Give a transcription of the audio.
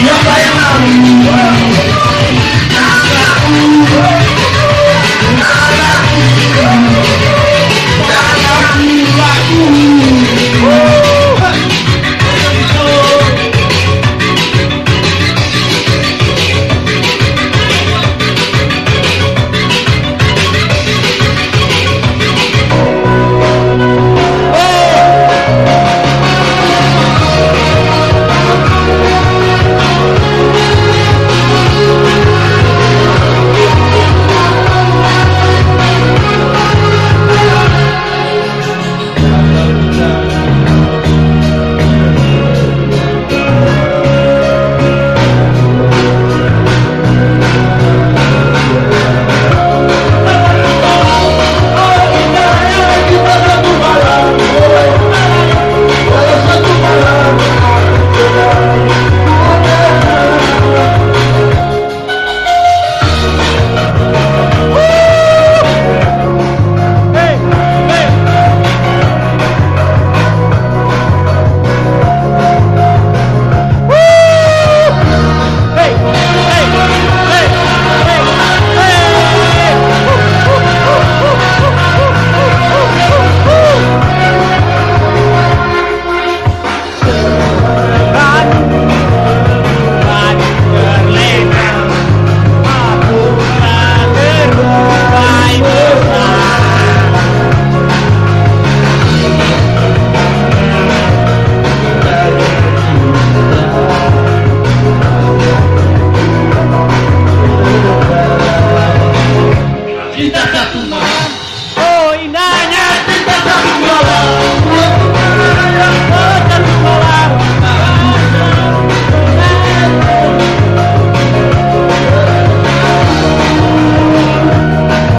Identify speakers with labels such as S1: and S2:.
S1: Nobody around. Kita